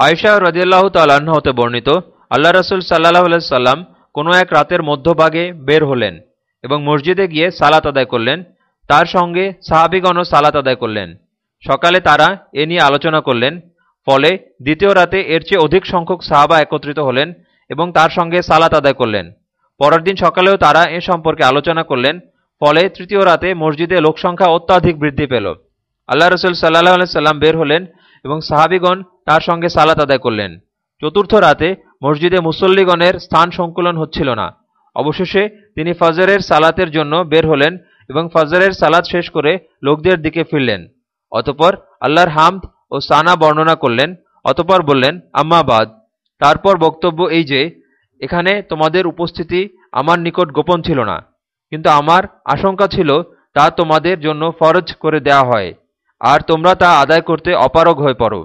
আয়সা রদিয়াল্লাহ তাল্লাহ্ন হতে বর্ণিত, আল্লাহ রসুল সাল্লাহ সাল্লাম কোনো এক রাতের মধ্যভাগে বের হলেন এবং মসজিদে গিয়ে সালাত আদায় করলেন। তার সঙ্গে সাহাবিগণও সালাত আদায় করলেন। সকালে তারা এ নিয়ে আলোচনা করলেন। ফলে দ্বিতীয় রাতে এর চেয়ে অধিক সংখ্যক সাহাবা একত্রিত হলেন এবং তার সঙ্গে সালাত আদায় করলেন। পরের দিন সকালেও তারা এ সম্পর্কে আলোচনা করলেন। ফলে তৃতীয় রাতে মসজিদে লোকসংখ্যা অত্যাধিক বৃদ্ধি পেল। আল্লাহ রসুল সাল্লাহ সাল্লাম বের হলেন এবং সাহাবিগণ তার সঙ্গে সালাত আদায় করলেন। চতুর্থ রাতে মসজিদে মুসল্লিগণের স্থান সংকুলন হচ্ছিল না। অবশেষে তিনি ফজরের সালাতের জন্য বের হলেন এবং ফজরের সালাত শেষ করে লোকদের দিকে ফিরলেন। অতপর আল্লাহর হামদ ও সানা বর্ণনা করলেন, অতপর বললেন আম্মাবাদ তারপর বক্তব্য এই যে, এখানে তোমাদের উপস্থিতি আমার নিকট গোপন ছিল না। কিন্তু আমার আশঙ্কা ছিল তা তোমাদের জন্য ফরজ করে দেয়া হয়। আর তোমরা তা আদায় করতে অপারগ হয়ে পড়ো।